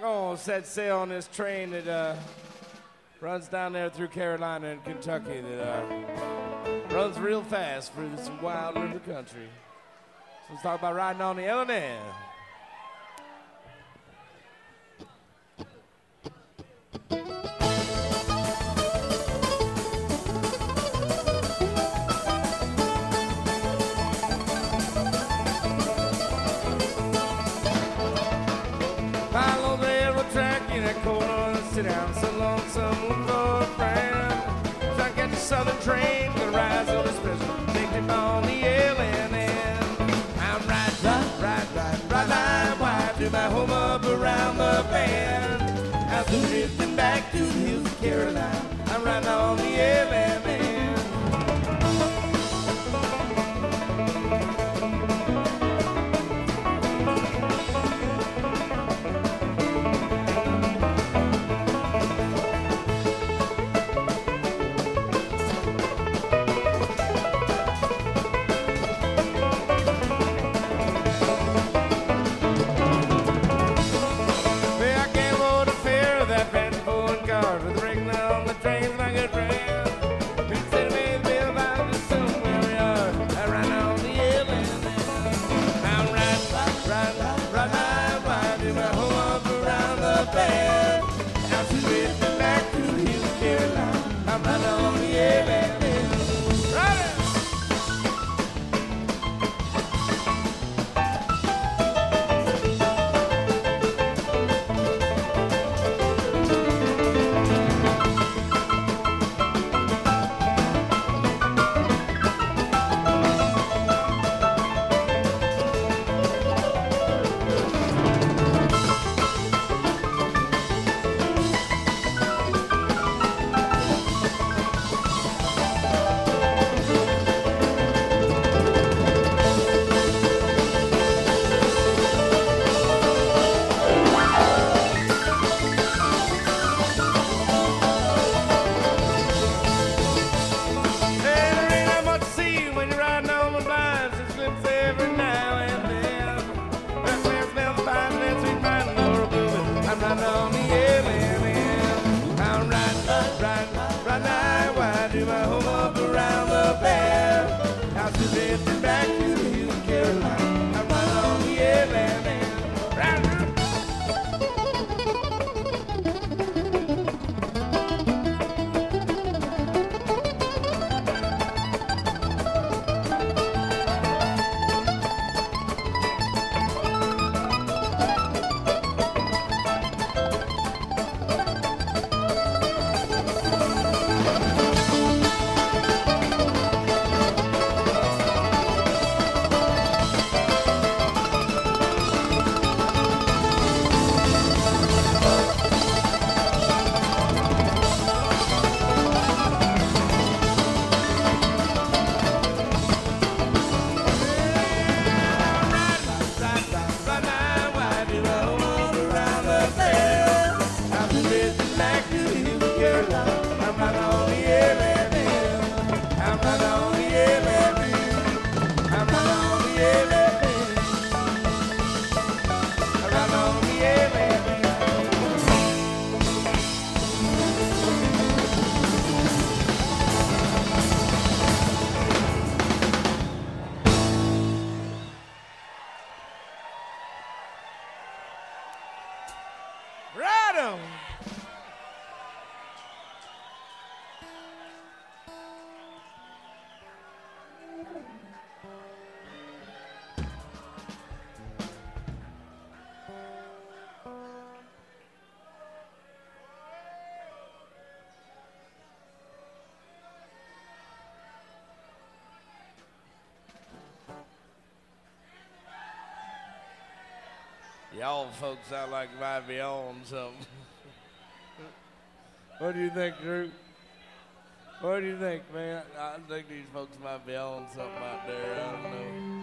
gonna set sail on this train that uh, runs down there through Carolina and Kentucky that uh, runs real fast through some wild river country. So let's talk about riding on the L&N. Follow southern train, gonna rise on the special, it on the L&N. I'm right, right, right, right, right, right, wide to my home up around the bend. To drifting back to of Carolina, I'm riding on the L&N. Ride 'em. Y'all folks sound like you might be on something. what do you think, Drew? What do you think, man? I think these folks might be on something out there. I don't know.